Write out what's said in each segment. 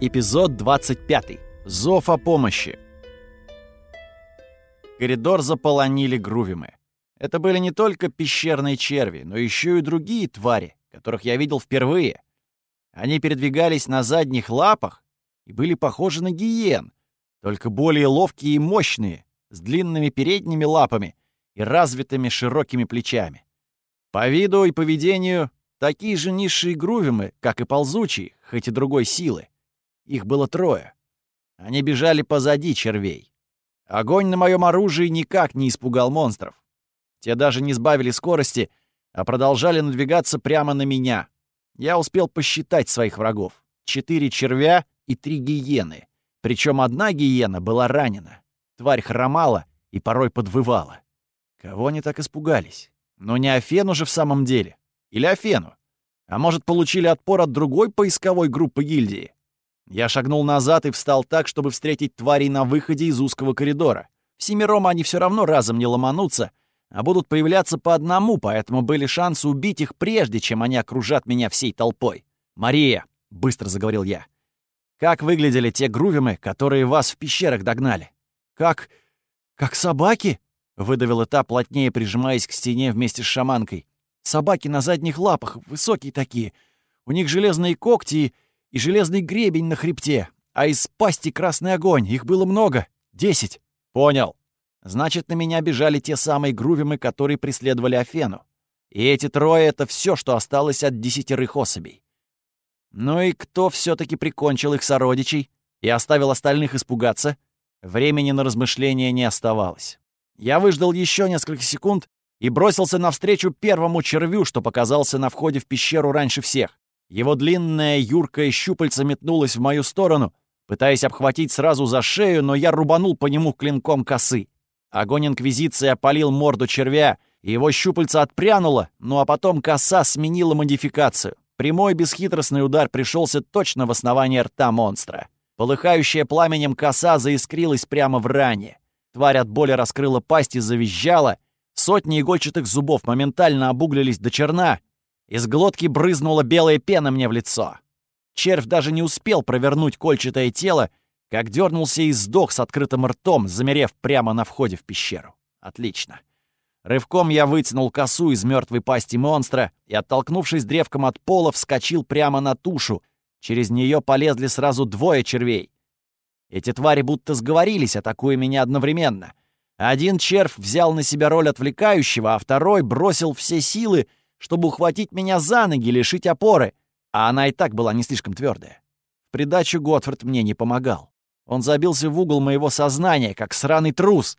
Эпизод 25. Зов о помощи. Коридор заполонили грувимы. Это были не только пещерные черви, но еще и другие твари, которых я видел впервые. Они передвигались на задних лапах и были похожи на гиен, только более ловкие и мощные, с длинными передними лапами и развитыми широкими плечами. По виду и поведению такие же низшие грувимы, как и ползучие, хоть и другой силы. Их было трое. Они бежали позади червей. Огонь на моем оружии никак не испугал монстров. Те даже не сбавили скорости, а продолжали надвигаться прямо на меня. Я успел посчитать своих врагов. Четыре червя и три гиены. Причем одна гиена была ранена. Тварь хромала и порой подвывала. Кого они так испугались? Но не Афену же в самом деле. Или Афену. А может, получили отпор от другой поисковой группы гильдии? Я шагнул назад и встал так, чтобы встретить тварей на выходе из узкого коридора. Всемиром они все равно разом не ломанутся, а будут появляться по одному, поэтому были шансы убить их прежде, чем они окружат меня всей толпой. «Мария», — быстро заговорил я, — «как выглядели те грувимы, которые вас в пещерах догнали?» «Как... как собаки?» — выдавила та, плотнее прижимаясь к стене вместе с шаманкой. «Собаки на задних лапах, высокие такие. У них железные когти и и железный гребень на хребте, а из пасти красный огонь. Их было много. Десять. Понял. Значит, на меня бежали те самые грувимы, которые преследовали Афену. И эти трое — это все, что осталось от десятерых особей. Ну и кто все таки прикончил их сородичей и оставил остальных испугаться? Времени на размышления не оставалось. Я выждал еще несколько секунд и бросился навстречу первому червю, что показался на входе в пещеру раньше всех. Его длинная юркая щупальца метнулась в мою сторону, пытаясь обхватить сразу за шею, но я рубанул по нему клинком косы. Огонь Инквизиции опалил морду червя, и его щупальца отпрянуло, ну а потом коса сменила модификацию. Прямой бесхитростный удар пришелся точно в основание рта монстра. Полыхающая пламенем коса заискрилась прямо в ране. Тварь от боли раскрыла пасть и завизжала. Сотни игольчатых зубов моментально обуглились до черна, из глотки брызнула белая пена мне в лицо. Червь даже не успел провернуть кольчатое тело, как дернулся и сдох с открытым ртом, замерев прямо на входе в пещеру. Отлично. Рывком я вытянул косу из мертвой пасти монстра и, оттолкнувшись древком от пола, вскочил прямо на тушу. Через нее полезли сразу двое червей. Эти твари будто сговорились, атакуя меня одновременно. Один червь взял на себя роль отвлекающего, а второй бросил все силы, чтобы ухватить меня за ноги, лишить опоры, а она и так была не слишком твердая. В придачу Готфорд мне не помогал. Он забился в угол моего сознания, как сраный трус.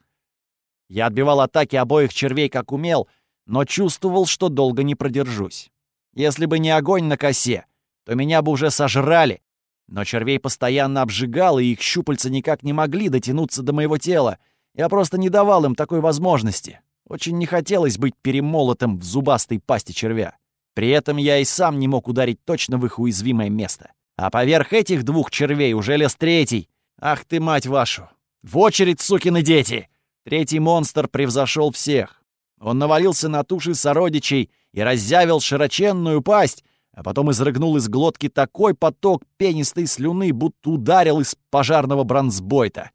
Я отбивал атаки обоих червей, как умел, но чувствовал, что долго не продержусь. Если бы не огонь на косе, то меня бы уже сожрали. Но червей постоянно обжигал, и их щупальца никак не могли дотянуться до моего тела. Я просто не давал им такой возможности. Очень не хотелось быть перемолотым в зубастой пасти червя. При этом я и сам не мог ударить точно в их уязвимое место. А поверх этих двух червей уже лез третий. Ах ты, мать вашу! В очередь, сукины дети! Третий монстр превзошел всех. Он навалился на туши сородичей и разъявил широченную пасть, а потом изрыгнул из глотки такой поток пенистой слюны, будто ударил из пожарного бронзбойта.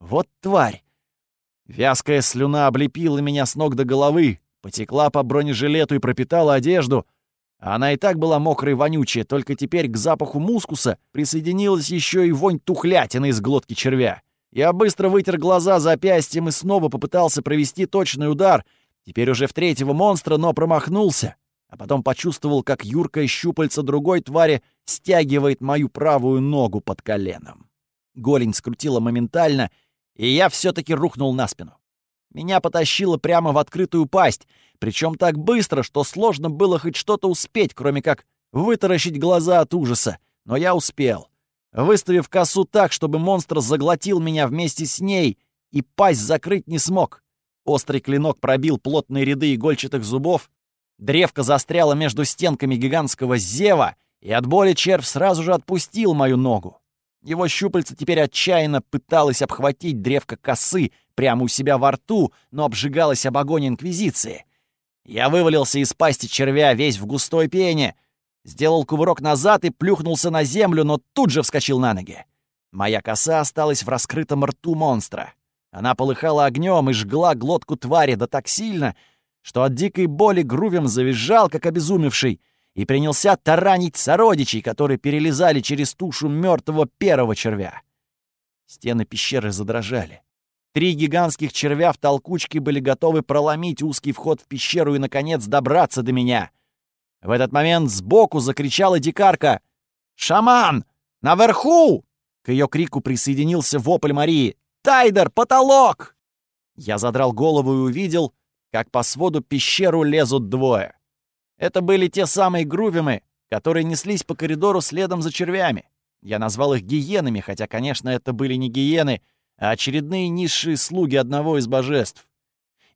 Вот тварь! Вязкая слюна облепила меня с ног до головы, потекла по бронежилету и пропитала одежду. Она и так была мокрая и вонючая, только теперь к запаху мускуса присоединилась еще и вонь тухлятины из глотки червя. Я быстро вытер глаза запястьем и снова попытался провести точный удар, теперь уже в третьего монстра, но промахнулся. А потом почувствовал, как юркая щупальца другой твари стягивает мою правую ногу под коленом. Голень скрутила моментально — и я все-таки рухнул на спину. Меня потащило прямо в открытую пасть, причем так быстро, что сложно было хоть что-то успеть, кроме как вытаращить глаза от ужаса. Но я успел. Выставив косу так, чтобы монстр заглотил меня вместе с ней, и пасть закрыть не смог. Острый клинок пробил плотные ряды игольчатых зубов, древко застряло между стенками гигантского зева, и от боли червь сразу же отпустил мою ногу. Его щупальце теперь отчаянно пыталось обхватить древко косы прямо у себя во рту, но обжигалось об огонь Инквизиции. Я вывалился из пасти червя весь в густой пене. сделал кувырок назад и плюхнулся на землю, но тут же вскочил на ноги. Моя коса осталась в раскрытом рту монстра. Она полыхала огнем и жгла глотку твари да так сильно, что от дикой боли Грувем завизжал, как обезумевший, и принялся таранить сородичей, которые перелезали через тушу мертвого первого червя. Стены пещеры задрожали. Три гигантских червя в толкучке были готовы проломить узкий вход в пещеру и, наконец, добраться до меня. В этот момент сбоку закричала дикарка. «Шаман! Наверху!» К ее крику присоединился вопль Марии. «Тайдер, потолок!» Я задрал голову и увидел, как по своду пещеру лезут двое. Это были те самые грувимы, которые неслись по коридору следом за червями. Я назвал их гиенами, хотя, конечно, это были не гиены, а очередные низшие слуги одного из божеств.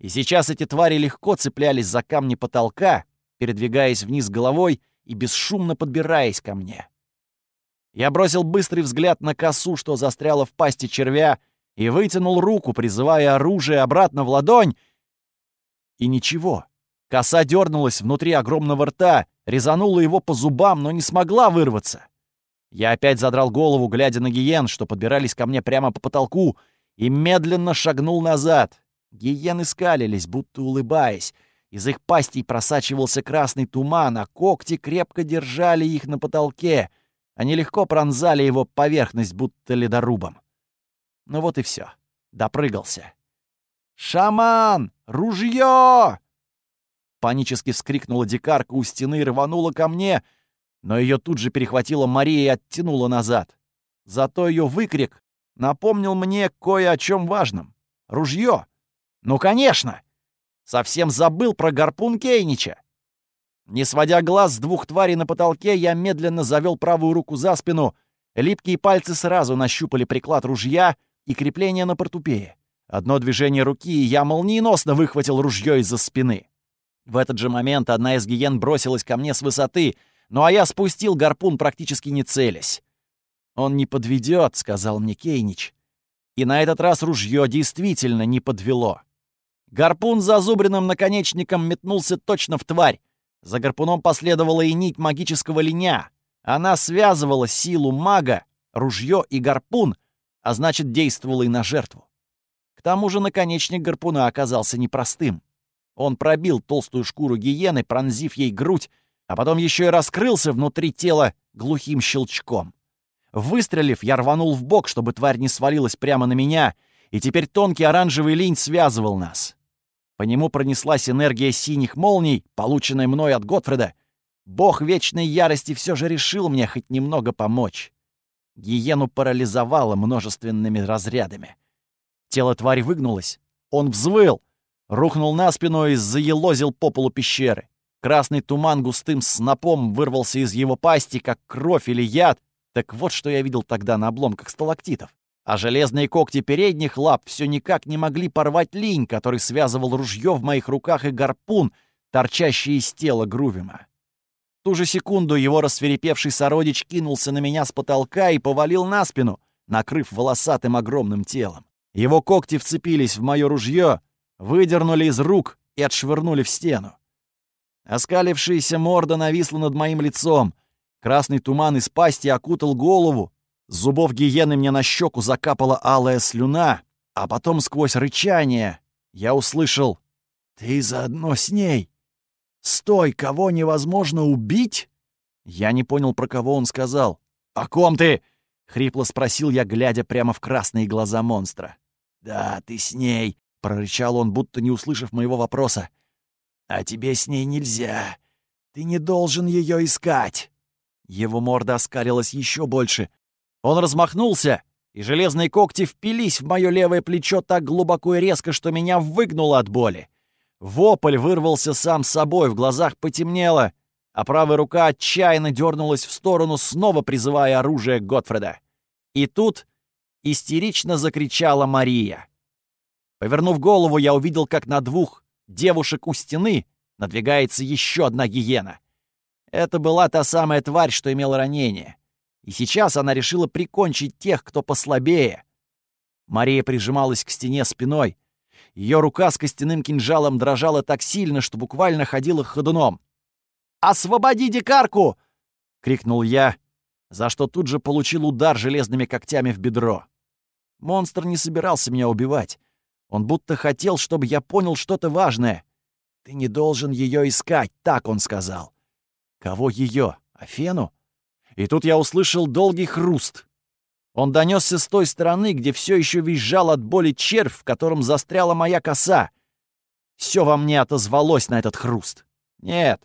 И сейчас эти твари легко цеплялись за камни потолка, передвигаясь вниз головой и бесшумно подбираясь ко мне. Я бросил быстрый взгляд на косу, что застряла в пасти червя, и вытянул руку, призывая оружие обратно в ладонь. И ничего. Коса дернулась внутри огромного рта, резанула его по зубам, но не смогла вырваться. Я опять задрал голову, глядя на гиен, что подбирались ко мне прямо по потолку, и медленно шагнул назад. Гиены скалились, будто улыбаясь. Из их пастей просачивался красный туман, а когти крепко держали их на потолке. Они легко пронзали его поверхность, будто ледорубом. Ну вот и все. Допрыгался. «Шаман! Ружье!» Панически вскрикнула дикарка у стены и рванула ко мне — но ее тут же перехватила Мария и оттянула назад. Зато ее выкрик напомнил мне кое о чем важном. Ружье. Ну, конечно! Совсем забыл про гарпун Кейнича. Не сводя глаз с двух тварей на потолке, я медленно завел правую руку за спину. Липкие пальцы сразу нащупали приклад ружья и крепление на портупее. Одно движение руки, и я молниеносно выхватил ружье из-за спины. В этот же момент одна из гиен бросилась ко мне с высоты — ну а я спустил гарпун, практически не целясь. «Он не подведет», — сказал мне Кейнич. И на этот раз ружье действительно не подвело. Гарпун с зазубренным наконечником метнулся точно в тварь. За гарпуном последовала и нить магического линя. Она связывала силу мага, ружье и гарпун, а значит, действовала и на жертву. К тому же наконечник гарпуна оказался непростым. Он пробил толстую шкуру гиены, пронзив ей грудь, а потом еще и раскрылся внутри тела глухим щелчком. Выстрелив, я рванул в бок, чтобы тварь не свалилась прямо на меня, и теперь тонкий оранжевый линь связывал нас. По нему пронеслась энергия синих молний, полученная мной от Готфреда. Бог вечной ярости все же решил мне хоть немного помочь. Гиену парализовало множественными разрядами. Тело твари выгнулось. Он взвыл, рухнул на спину и заелозил по полу пещеры. Красный туман густым снопом вырвался из его пасти, как кровь или яд. Так вот, что я видел тогда на обломках сталактитов. А железные когти передних лап все никак не могли порвать линь, который связывал ружье в моих руках и гарпун, торчащий из тела Грувима. В ту же секунду его рассверепевший сородич кинулся на меня с потолка и повалил на спину, накрыв волосатым огромным телом. Его когти вцепились в мое ружье, выдернули из рук и отшвырнули в стену. Оскалившаяся морда нависла над моим лицом. Красный туман из пасти окутал голову. С зубов гиены мне на щеку закапала алая слюна, а потом сквозь рычание я услышал «Ты заодно с ней! Стой, кого невозможно убить?» Я не понял, про кого он сказал. «О ком ты?» — хрипло спросил я, глядя прямо в красные глаза монстра. «Да, ты с ней!» — прорычал он, будто не услышав моего вопроса. А тебе с ней нельзя. Ты не должен ее искать. Его морда оскалилась еще больше. Он размахнулся, и железные когти впились в мое левое плечо так глубоко и резко, что меня выгнуло от боли. Вопль вырвался сам собой, в глазах потемнело, а правая рука отчаянно дернулась в сторону, снова призывая оружие Готфреда. И тут истерично закричала Мария. Повернув голову, я увидел, как на двух девушек у стены надвигается еще одна гиена. Это была та самая тварь, что имела ранение. И сейчас она решила прикончить тех, кто послабее. Мария прижималась к стене спиной. Ее рука с костяным кинжалом дрожала так сильно, что буквально ходила ходуном. «Освободи дикарку!» крикнул я, за что тут же получил удар железными когтями в бедро. Монстр не собирался меня убивать. Он будто хотел, чтобы я понял что-то важное. «Ты не должен ее искать», — так он сказал. «Кого ее? Афену?» И тут я услышал долгий хруст. Он донесся с той стороны, где все еще визжал от боли червь, в котором застряла моя коса. Все во мне отозвалось на этот хруст. Нет,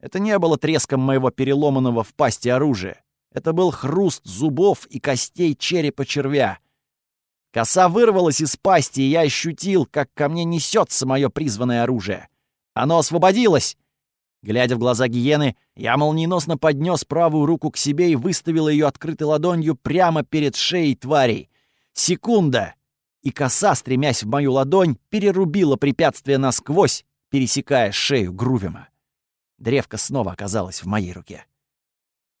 это не было треском моего переломанного в пасти оружия. Это был хруст зубов и костей черепа червя. Коса вырвалась из пасти, и я ощутил, как ко мне несется мое призванное оружие. Оно освободилось. Глядя в глаза гиены, я молниеносно поднес правую руку к себе и выставил ее открытой ладонью прямо перед шеей тварей. Секунда! И коса, стремясь в мою ладонь, перерубила препятствие насквозь, пересекая шею Грувима. Древко снова оказалось в моей руке.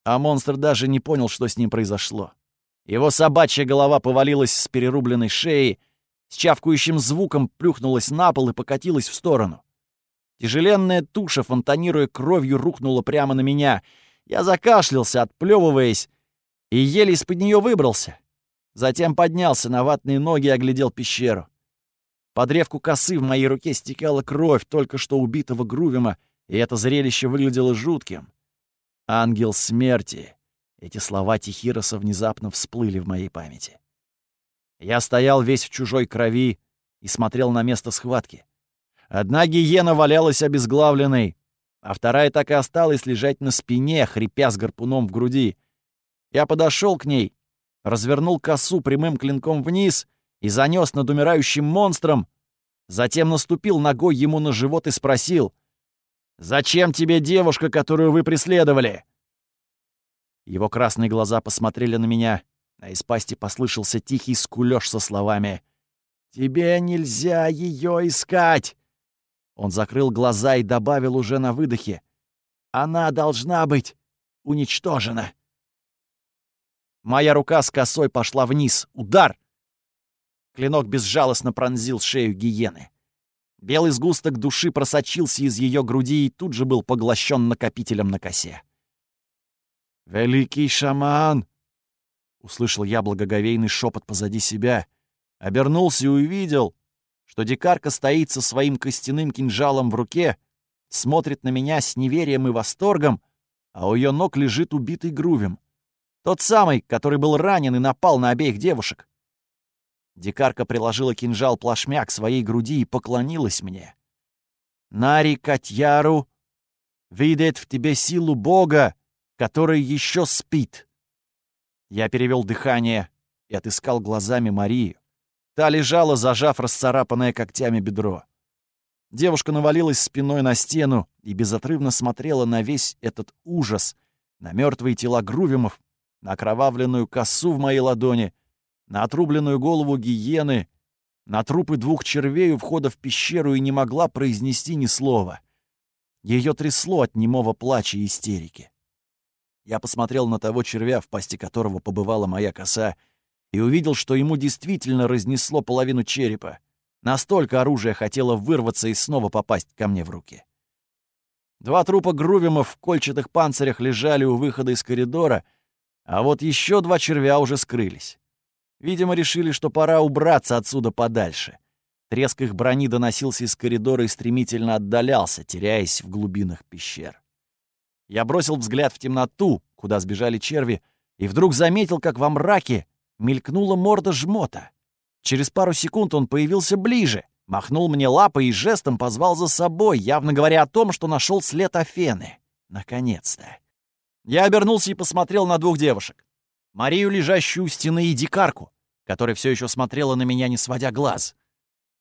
А монстр даже не понял, что с ним произошло. Его собачья голова повалилась с перерубленной шеи, с чавкающим звуком плюхнулась на пол и покатилась в сторону. Тяжеленная туша, фонтанируя кровью, рухнула прямо на меня. Я закашлялся, отплевываясь, и еле из-под нее выбрался. Затем поднялся на ватные ноги и оглядел пещеру. По древку косы в моей руке стекала кровь только что убитого Грувима, и это зрелище выглядело жутким. «Ангел смерти», эти слова Тихироса внезапно всплыли в моей памяти. Я стоял весь в чужой крови и смотрел на место схватки. Одна гиена валялась обезглавленной, а вторая так и осталась лежать на спине, хрипя с гарпуном в груди. Я подошел к ней, развернул косу прямым клинком вниз и занес над умирающим монстром, затем наступил ногой ему на живот и спросил, «Зачем тебе девушка, которую вы преследовали?» Его красные глаза посмотрели на меня, а из пасти послышался тихий скулёж со словами «Тебе нельзя ее искать!» Он закрыл глаза и добавил уже на выдохе «Она должна быть уничтожена!» Моя рука с косой пошла вниз. Удар! Клинок безжалостно пронзил шею гиены. Белый сгусток души просочился из ее груди и тут же был поглощен накопителем на косе. «Великий шаман!» Услышал я благоговейный шепот позади себя, обернулся и увидел, что дикарка стоит со своим костяным кинжалом в руке, смотрит на меня с неверием и восторгом, а у ее ног лежит убитый грувем. Тот самый, который был ранен и напал на обеих девушек. Дикарка приложила кинжал плашмя к своей груди и поклонилась мне. «Нари Катьяру видит в тебе силу Бога, который еще спит. Я перевел дыхание и отыскал глазами Марию. Та лежала, зажав расцарапанное когтями бедро. Девушка навалилась спиной на стену и безотрывно смотрела на весь этот ужас, на мертвые тела грувимов, на окровавленную косу в моей ладони, на отрубленную голову гиены, на трупы двух червей у входа в пещеру и не могла произнести ни слова. Ее трясло от немого плача и истерики. Я посмотрел на того червя, в пасти которого побывала моя коса, и увидел, что ему действительно разнесло половину черепа. Настолько оружие хотело вырваться и снова попасть ко мне в руки. Два трупа грувимов в кольчатых панцирях лежали у выхода из коридора, а вот еще два червя уже скрылись. Видимо, решили, что пора убраться отсюда подальше. Треск их брони доносился из коридора и стремительно отдалялся, теряясь в глубинах пещер. Я бросил взгляд в темноту, куда сбежали черви, и вдруг заметил, как во мраке мелькнула морда жмота. Через пару секунд он появился ближе, махнул мне лапой и жестом позвал за собой, явно говоря о том, что нашел след Афены. Наконец-то. Я обернулся и посмотрел на двух девушек. Марию, лежащую у стены, и дикарку, которая все еще смотрела на меня, не сводя глаз.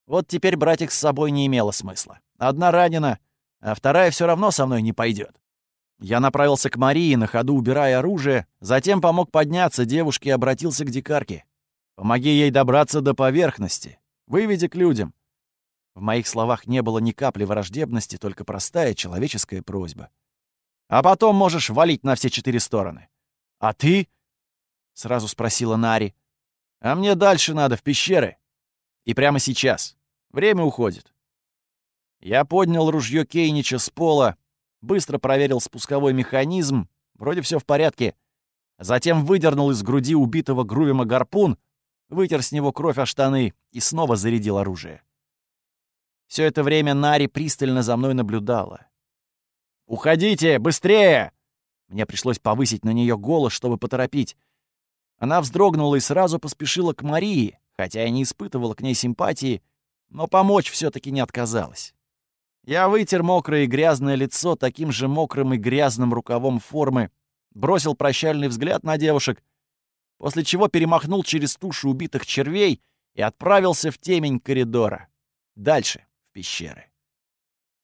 Вот теперь брать их с собой не имело смысла. Одна ранена, а вторая все равно со мной не пойдет. Я направился к Марии, на ходу убирая оружие, затем помог подняться девушке и обратился к дикарке. «Помоги ей добраться до поверхности. Выведи к людям». В моих словах не было ни капли враждебности, только простая человеческая просьба. «А потом можешь валить на все четыре стороны». «А ты?» — сразу спросила Нари. «А мне дальше надо, в пещеры. И прямо сейчас. Время уходит». Я поднял ружье Кейнича с пола, быстро проверил спусковой механизм Вроде все в порядке. Затем выдернул из груди убитого Грувима гарпун, вытер с него кровь о штаны и снова зарядил оружие. Все это время Нари пристально за мной наблюдала. «Уходите! Быстрее!» Мне пришлось повысить на нее голос, чтобы поторопить. Она вздрогнула и сразу поспешила к Марии, хотя я не испытывала к ней симпатии, но помочь все таки не отказалась. Я вытер мокрое и грязное лицо таким же мокрым и грязным рукавом формы, бросил прощальный взгляд на девушек, после чего перемахнул через тушу убитых червей и отправился в темень коридора. Дальше, в пещеры.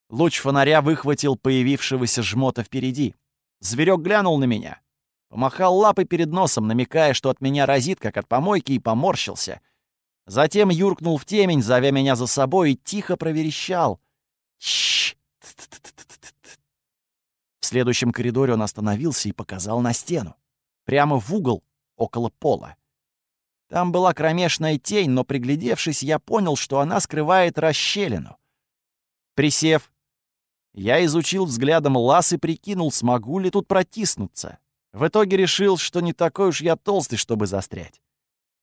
Луч фонаря выхватил появившегося жмота впереди. Зверек глянул на меня. Помахал лапой перед носом, намекая, что от меня разит, как от помойки, и поморщился. Затем юркнул в темень, зовя меня за собой, и тихо проверещал — В следующем коридоре он остановился и показал на стену. Прямо в угол, около пола. Там была кромешная тень, но, приглядевшись, я понял, что она скрывает расщелину. Присев, я изучил взглядом лаз и прикинул, смогу ли тут протиснуться. В итоге решил, что не такой уж я толстый, чтобы застрять.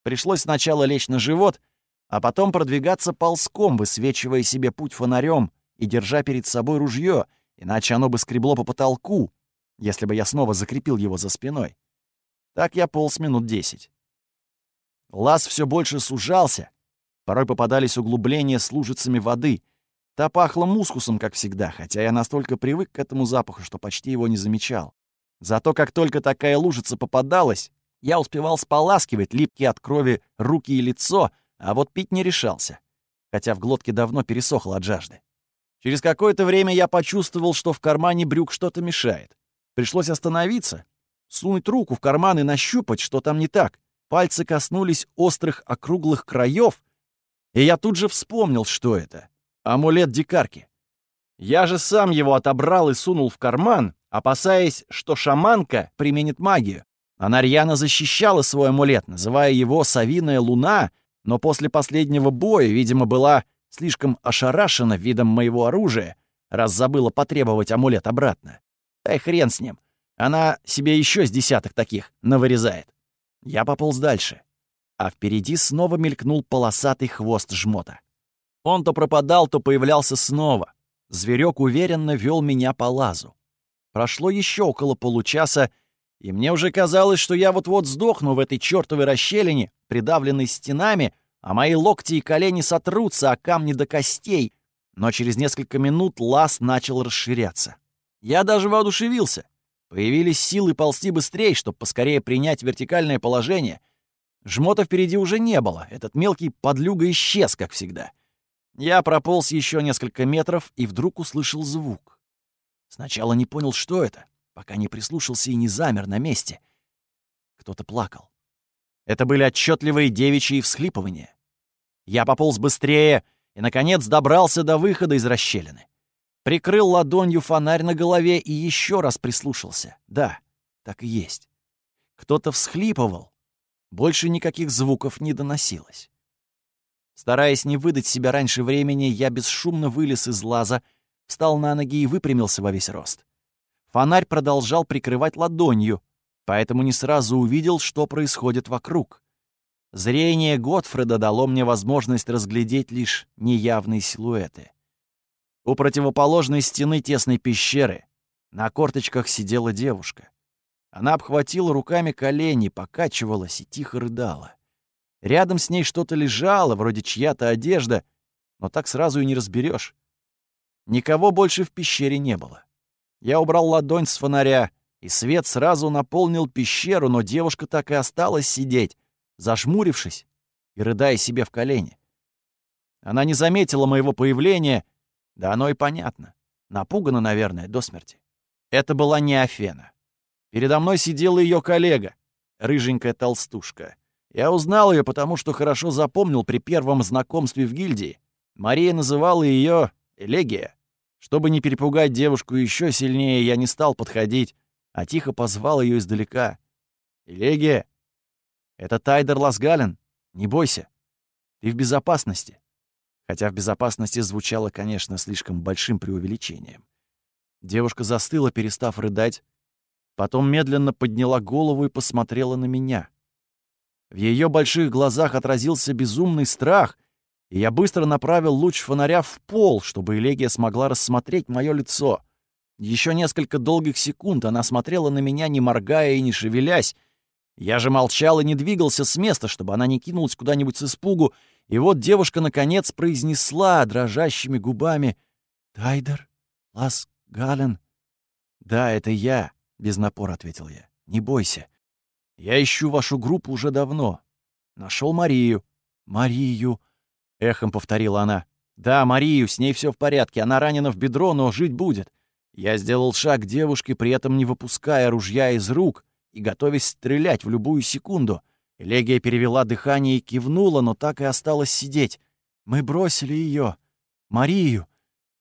Пришлось сначала лечь на живот, а потом продвигаться ползком, высвечивая себе путь фонарем, и держа перед собой ружье, иначе оно бы скребло по потолку, если бы я снова закрепил его за спиной. Так я полз минут десять. Лаз все больше сужался. Порой попадались углубления с лужицами воды. Та пахла мускусом, как всегда, хотя я настолько привык к этому запаху, что почти его не замечал. Зато как только такая лужица попадалась, я успевал споласкивать липкие от крови руки и лицо, а вот пить не решался, хотя в глотке давно пересохло от жажды. Через какое-то время я почувствовал, что в кармане брюк что-то мешает. Пришлось остановиться, сунуть руку в карман и нащупать, что там не так. Пальцы коснулись острых округлых краев, и я тут же вспомнил, что это. Амулет дикарки. Я же сам его отобрал и сунул в карман, опасаясь, что шаманка применит магию. Она рьяно защищала свой амулет, называя его «Совиная луна», но после последнего боя, видимо, была слишком ошарашена видом моего оружия, раз забыла потребовать амулет обратно. Эй, хрен с ним. Она себе еще с десяток таких навырезает. Я пополз дальше. А впереди снова мелькнул полосатый хвост жмота. Он то пропадал, то появлялся снова. Зверек уверенно вел меня по лазу. Прошло еще около получаса, и мне уже казалось, что я вот-вот сдохну в этой чертовой расщелине, придавленной стенами, а мои локти и колени сотрутся о камни до костей, но через несколько минут лаз начал расширяться. Я даже воодушевился. Появились силы ползти быстрее, чтобы поскорее принять вертикальное положение. Жмота впереди уже не было, этот мелкий подлюга исчез, как всегда. Я прополз еще несколько метров и вдруг услышал звук. Сначала не понял, что это, пока не прислушался и не замер на месте. Кто-то плакал. Это были отчетливые девичьи всхлипывания. Я пополз быстрее и, наконец, добрался до выхода из расщелины. Прикрыл ладонью фонарь на голове и еще раз прислушался. Да, так и есть. Кто-то всхлипывал. Больше никаких звуков не доносилось. Стараясь не выдать себя раньше времени, я бесшумно вылез из лаза, встал на ноги и выпрямился во весь рост. Фонарь продолжал прикрывать ладонью, поэтому не сразу увидел, что происходит вокруг. Зрение Готфреда дало мне возможность разглядеть лишь неявные силуэты. У противоположной стены тесной пещеры на корточках сидела девушка. Она обхватила руками колени, покачивалась и тихо рыдала. Рядом с ней что-то лежало, вроде чья-то одежда, но так сразу и не разберешь. Никого больше в пещере не было. Я убрал ладонь с фонаря, и свет сразу наполнил пещеру, но девушка так и осталась сидеть, зажмурившись и рыдая себе в колени. Она не заметила моего появления, да оно и понятно. Напугана, наверное, до смерти. Это была не Афена. Передо мной сидела ее коллега, рыженькая толстушка. Я узнал ее, потому что хорошо запомнил при первом знакомстве в гильдии. Мария называла ее Элегия. Чтобы не перепугать девушку еще сильнее, я не стал подходить, а тихо позвал ее издалека. «Элегия, это Тайдер Ласгален, не бойся, ты в безопасности». Хотя в безопасности звучало, конечно, слишком большим преувеличением. Девушка застыла, перестав рыдать, Потом медленно подняла голову и посмотрела на меня. В ее больших глазах отразился безумный страх, и я быстро направил луч фонаря в пол, чтобы Элегия смогла рассмотреть мое лицо. Еще несколько долгих секунд она смотрела на меня, не моргая и не шевелясь. Я же молчал и не двигался с места, чтобы она не кинулась куда-нибудь с испугу, и вот девушка, наконец, произнесла дрожащими губами «Тайдер? Лас Гален?» «Да, это я», — без напора ответил я. «Не бойся. Я ищу вашу группу уже давно. Нашел Марию». «Марию», — эхом повторила она. «Да, Марию, с ней все в порядке. Она ранена в бедро, но жить будет». Я сделал шаг к девушке, при этом не выпуская ружья из рук и готовясь стрелять в любую секунду. Элегия перевела дыхание и кивнула, но так и осталась сидеть. «Мы бросили ее, Марию.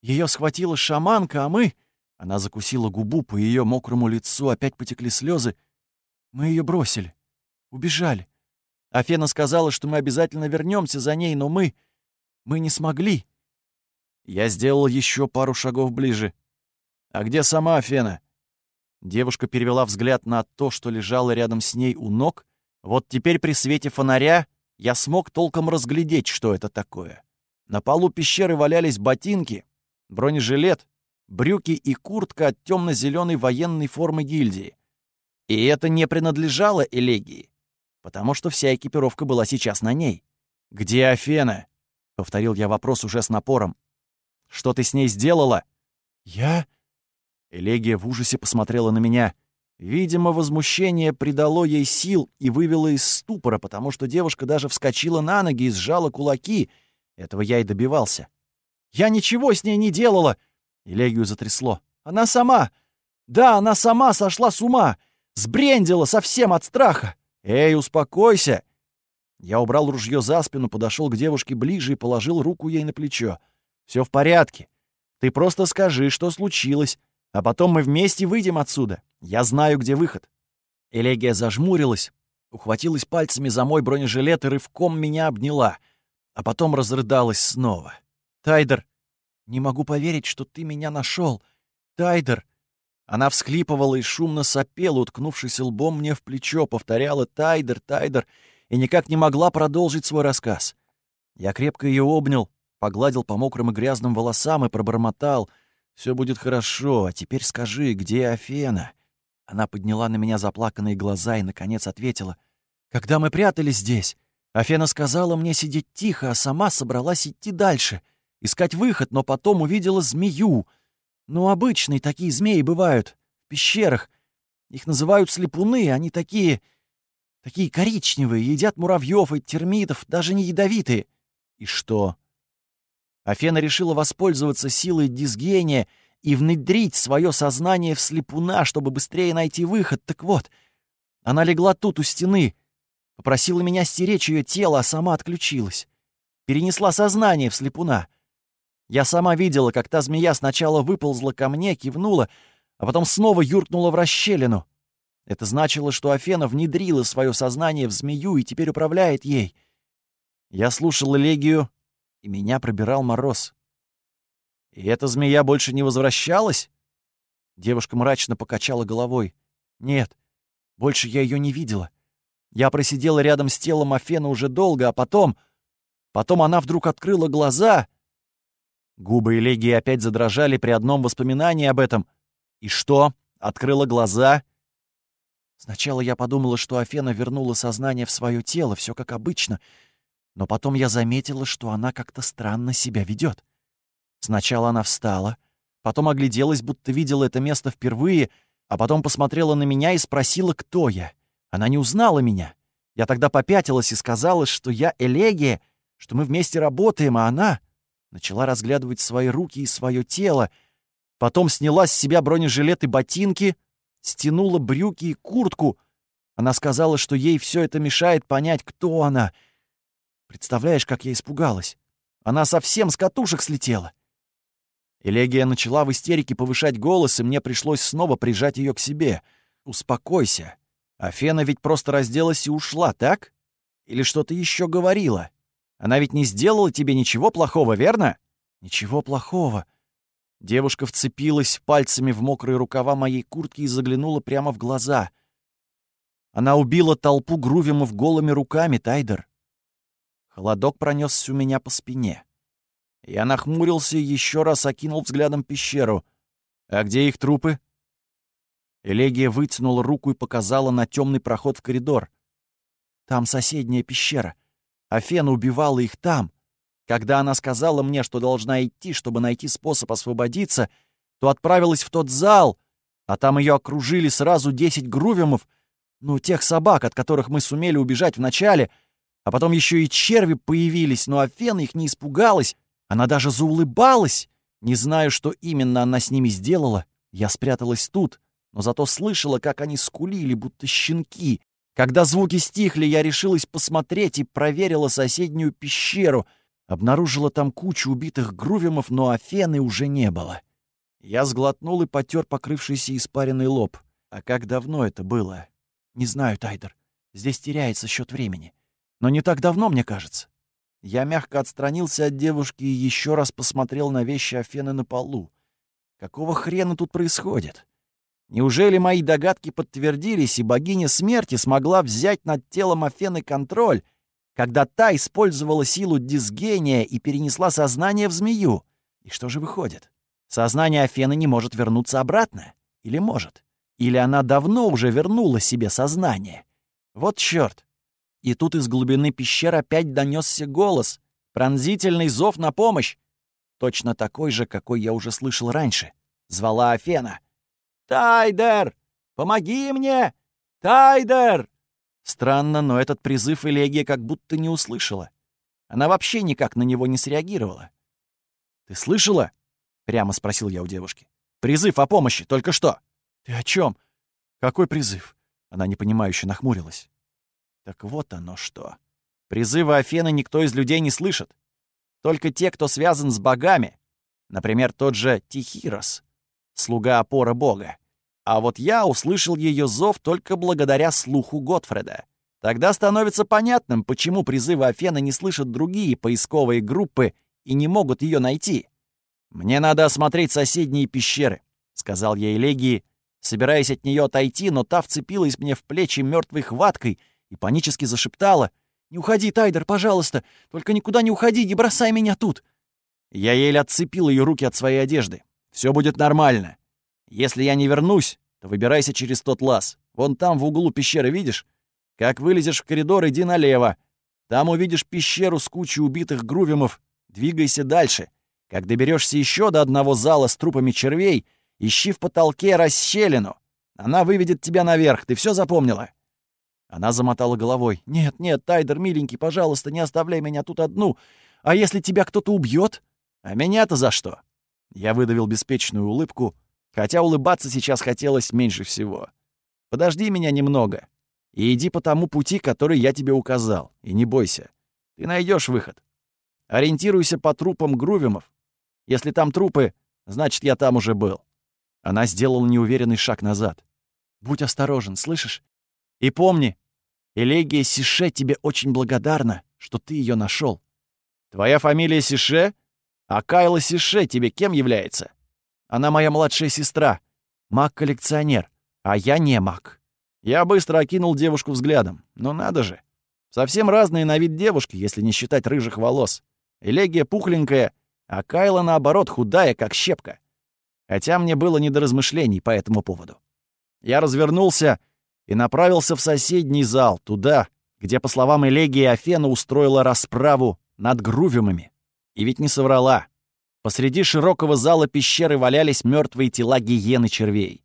Ее схватила шаманка, а мы...» Она закусила губу, по ее мокрому лицу опять потекли слезы. «Мы ее бросили. Убежали. Афена сказала, что мы обязательно вернемся за ней, но мы... Мы не смогли. Я сделал еще пару шагов ближе. «А где сама Афена?» Девушка перевела взгляд на то, что лежало рядом с ней у ног. Вот теперь при свете фонаря я смог толком разглядеть, что это такое. На полу пещеры валялись ботинки, бронежилет, брюки и куртка от темно-зеленой военной формы гильдии. И это не принадлежало элегии потому что вся экипировка была сейчас на ней. «Где Афена?» — повторил я вопрос уже с напором. «Что ты с ней сделала?» «Я?» Элегия в ужасе посмотрела на меня. Видимо, возмущение придало ей сил и вывело из ступора, потому что девушка даже вскочила на ноги и сжала кулаки. Этого я и добивался. «Я ничего с ней не делала!» Элегию затрясло. «Она сама! Да, она сама сошла с ума! Сбрендила совсем от страха! «Эй, успокойся!» Я убрал ружье за спину, подошел к девушке ближе и положил руку ей на плечо. Все в порядке. Ты просто скажи, что случилось, а потом мы вместе выйдем отсюда. Я знаю, где выход». Элегия зажмурилась, ухватилась пальцами за мой бронежилет и рывком меня обняла, а потом разрыдалась снова. «Тайдер, не могу поверить, что ты меня нашел. Тайдер, она всхлипывала и шумно сопела, уткнувшись лбом мне в плечо, повторяла «Тайдер, Тайдер» и никак не могла продолжить свой рассказ. Я крепко ее обнял, погладил по мокрым и грязным волосам и пробормотал «Все будет хорошо, а теперь скажи, где Афена?» Она подняла на меня заплаканные глаза и, наконец, ответила «Когда мы прятались здесь, Афена сказала мне сидеть тихо, а сама собралась идти дальше, искать выход, но потом увидела змею, ну, обычные такие змеи бывают. В пещерах. Их называют слепуны, они такие... Такие коричневые, едят муравьев и термитов, даже не ядовитые. И что? Афена решила воспользоваться силой дисгения и внедрить свое сознание в слепуна, чтобы быстрее найти выход. Так вот, она легла тут у стены, попросила меня стеречь ее тело, а сама отключилась. Перенесла сознание в слепуна. Я сама видела, как та змея сначала выползла ко мне, кивнула, а потом снова юркнула в расщелину. Это значило, что Афена внедрила свое сознание в змею и теперь управляет ей. Я слушал элегию, и меня пробирал мороз. И эта змея больше не возвращалась? Девушка мрачно покачала головой. Нет, больше я ее не видела. Я просидела рядом с телом Афена уже долго, а потом... Потом она вдруг открыла глаза — Губы Элегии опять задрожали при одном воспоминании об этом. И что? Открыла глаза? Сначала я подумала, что Афена вернула сознание в свое тело, все как обычно, но потом я заметила, что она как-то странно себя ведет. Сначала она встала, потом огляделась, будто видела это место впервые, а потом посмотрела на меня и спросила, кто я. Она не узнала меня. Я тогда попятилась и сказала, что я Элегия, что мы вместе работаем, а она начала разглядывать свои руки и свое тело, потом сняла с себя бронежилет и ботинки, стянула брюки и куртку. Она сказала, что ей все это мешает понять, кто она. Представляешь, как я испугалась? Она совсем с катушек слетела. Элегия начала в истерике повышать голос, и мне пришлось снова прижать ее к себе. «Успокойся. Афена ведь просто разделась и ушла, так? Или что-то еще говорила?» Она ведь не сделала тебе ничего плохого, верно? Ничего плохого. Девушка вцепилась пальцами в мокрые рукава моей куртки и заглянула прямо в глаза. Она убила толпу грувимов голыми руками, Тайдер. Холодок пронесся у меня по спине. Я нахмурился и еще раз окинул взглядом пещеру. «А где их трупы?» Элегия вытянула руку и показала на темный проход в коридор. «Там соседняя пещера. Афена убивала их там. Когда она сказала мне, что должна идти, чтобы найти способ освободиться, то отправилась в тот зал, а там ее окружили сразу десять грувимов, ну, тех собак, от которых мы сумели убежать вначале, а потом еще и черви появились, но Афена их не испугалась, она даже заулыбалась. Не знаю, что именно она с ними сделала. Я спряталась тут, но зато слышала, как они скулили, будто щенки. Когда звуки стихли, я решилась посмотреть и проверила соседнюю пещеру — Обнаружила там кучу убитых грувимов, но Афены уже не было. Я сглотнул и потер покрывшийся испаренный лоб. А как давно это было? Не знаю, Тайдер. Здесь теряется счет времени. Но не так давно, мне кажется. Я мягко отстранился от девушки и еще раз посмотрел на вещи Афены на полу. Какого хрена тут происходит? Неужели мои догадки подтвердились, и богиня смерти смогла взять над телом Афены контроль, когда та использовала силу дисгения и перенесла сознание в змею. И что же выходит? Сознание Афены не может вернуться обратно? Или может? Или она давно уже вернула себе сознание? Вот чёрт! И тут из глубины пещер опять донесся голос, пронзительный зов на помощь. Точно такой же, какой я уже слышал раньше. Звала Афена. «Тайдер! Помоги мне! Тайдер!» Странно, но этот призыв Элегия как будто не услышала. Она вообще никак на него не среагировала. «Ты слышала?» — прямо спросил я у девушки. «Призыв о помощи, только что!» «Ты о чем? Какой призыв?» Она непонимающе нахмурилась. «Так вот оно что. Призывы Афены никто из людей не слышит. Только те, кто связан с богами. Например, тот же Тихирос, слуга опора бога. А вот я услышал ее зов только благодаря слуху Готфреда. Тогда становится понятным, почему призывы Афены не слышат другие поисковые группы и не могут ее найти. «Мне надо осмотреть соседние пещеры», — сказал я Элегии, собираясь от нее отойти, но та вцепилась мне в плечи мертвой хваткой и панически зашептала. «Не уходи, Тайдер, пожалуйста! Только никуда не уходи, не бросай меня тут!» Я еле отцепил ее руки от своей одежды. Все будет нормально. Если я не вернусь, то выбирайся через тот лаз. Вон там в углу пещеры, видишь? Как вылезешь в коридор, иди налево. Там увидишь пещеру с кучей убитых грувимов. Двигайся дальше. Как доберешься еще до одного зала с трупами червей, ищи в потолке расщелину. Она выведет тебя наверх. Ты все запомнила?» Она замотала головой. «Нет, нет, Тайдер, миленький, пожалуйста, не оставляй меня тут одну. А если тебя кто-то убьет? А меня-то за что?» Я выдавил беспечную улыбку, Хотя улыбаться сейчас хотелось меньше всего. Подожди меня немного. И иди по тому пути, который я тебе указал. И не бойся. Ты найдешь выход. Ориентируйся по трупам грувимов. Если там трупы, значит, я там уже был. Она сделала неуверенный шаг назад. Будь осторожен, слышишь? И помни, Элегия Сише тебе очень благодарна, что ты ее нашел. Твоя фамилия Сише? А Кайла Сише тебе кем является? Она моя младшая сестра, маг-коллекционер, а я не маг. Я быстро окинул девушку взглядом. Ну надо же. Совсем разные на вид девушки, если не считать рыжих волос. Элегия пухленькая, а Кайла, наоборот, худая, как щепка. Хотя мне было не до размышлений по этому поводу. Я развернулся и направился в соседний зал, туда, где, по словам Элегии, Афена устроила расправу над грувимами. И ведь не соврала. Посреди широкого зала пещеры валялись мертвые тела гиен червей.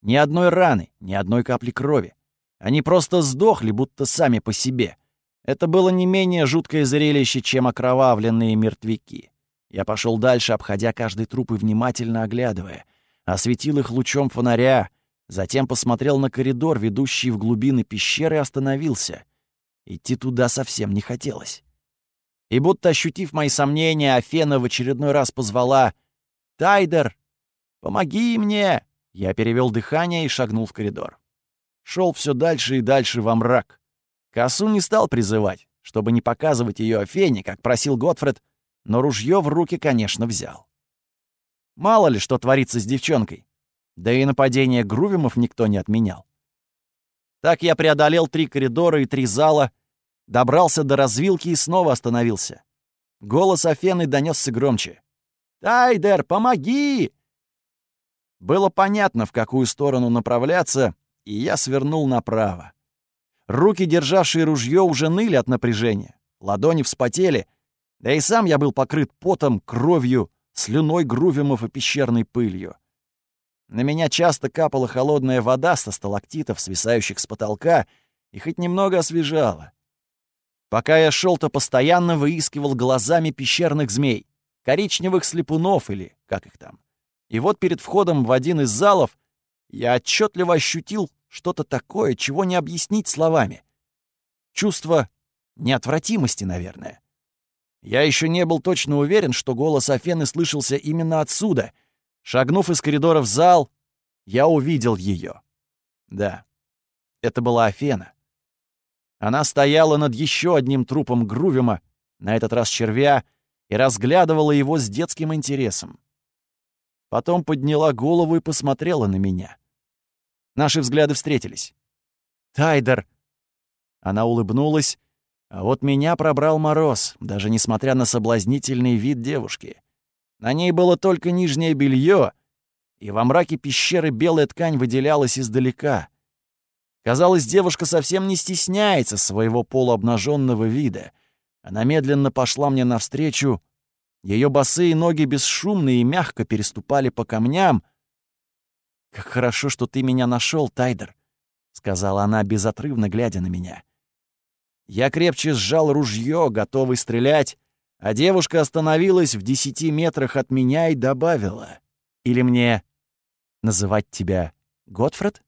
Ни одной раны, ни одной капли крови. Они просто сдохли, будто сами по себе. Это было не менее жуткое зрелище, чем окровавленные мертвяки. Я пошел дальше, обходя каждый труп и внимательно оглядывая. Осветил их лучом фонаря, затем посмотрел на коридор, ведущий в глубины пещеры, и остановился. Идти туда совсем не хотелось. И будто ощутив мои сомнения, Афена в очередной раз позвала «Тайдер, помоги мне!» Я перевел дыхание и шагнул в коридор. Шел все дальше и дальше во мрак. Косу не стал призывать, чтобы не показывать ее Афене, как просил Готфред, но ружье в руки, конечно, взял. Мало ли, что творится с девчонкой. Да и нападение Грувимов никто не отменял. Так я преодолел три коридора и три зала, добрался до развилки и снова остановился. Голос Афены донесся громче. «Тайдер, помоги!» Было понятно, в какую сторону направляться, и я свернул направо. Руки, державшие ружье, уже ныли от напряжения. Ладони вспотели, да и сам я был покрыт потом, кровью, слюной грувимов и пещерной пылью. На меня часто капала холодная вода со сталактитов, свисающих с потолка, и хоть немного освежала. Пока я шел, то постоянно выискивал глазами пещерных змей, коричневых слепунов или как их там. И вот перед входом в один из залов я отчетливо ощутил что-то такое, чего не объяснить словами. Чувство неотвратимости, наверное. Я еще не был точно уверен, что голос Афены слышался именно отсюда. Шагнув из коридора в зал, я увидел ее. Да, это была Афена. Она стояла над еще одним трупом Грувима, на этот раз червя, и разглядывала его с детским интересом. Потом подняла голову и посмотрела на меня. Наши взгляды встретились. «Тайдер!» Она улыбнулась, а вот меня пробрал мороз, даже несмотря на соблазнительный вид девушки. На ней было только нижнее белье, и во мраке пещеры белая ткань выделялась издалека. Казалось, девушка совсем не стесняется своего полуобнаженного вида. Она медленно пошла мне навстречу. Ее босые ноги бесшумно и мягко переступали по камням. «Как хорошо, что ты меня нашел, Тайдер», — сказала она, безотрывно глядя на меня. Я крепче сжал ружье, готовый стрелять, а девушка остановилась в десяти метрах от меня и добавила. «Или мне называть тебя Готфред?»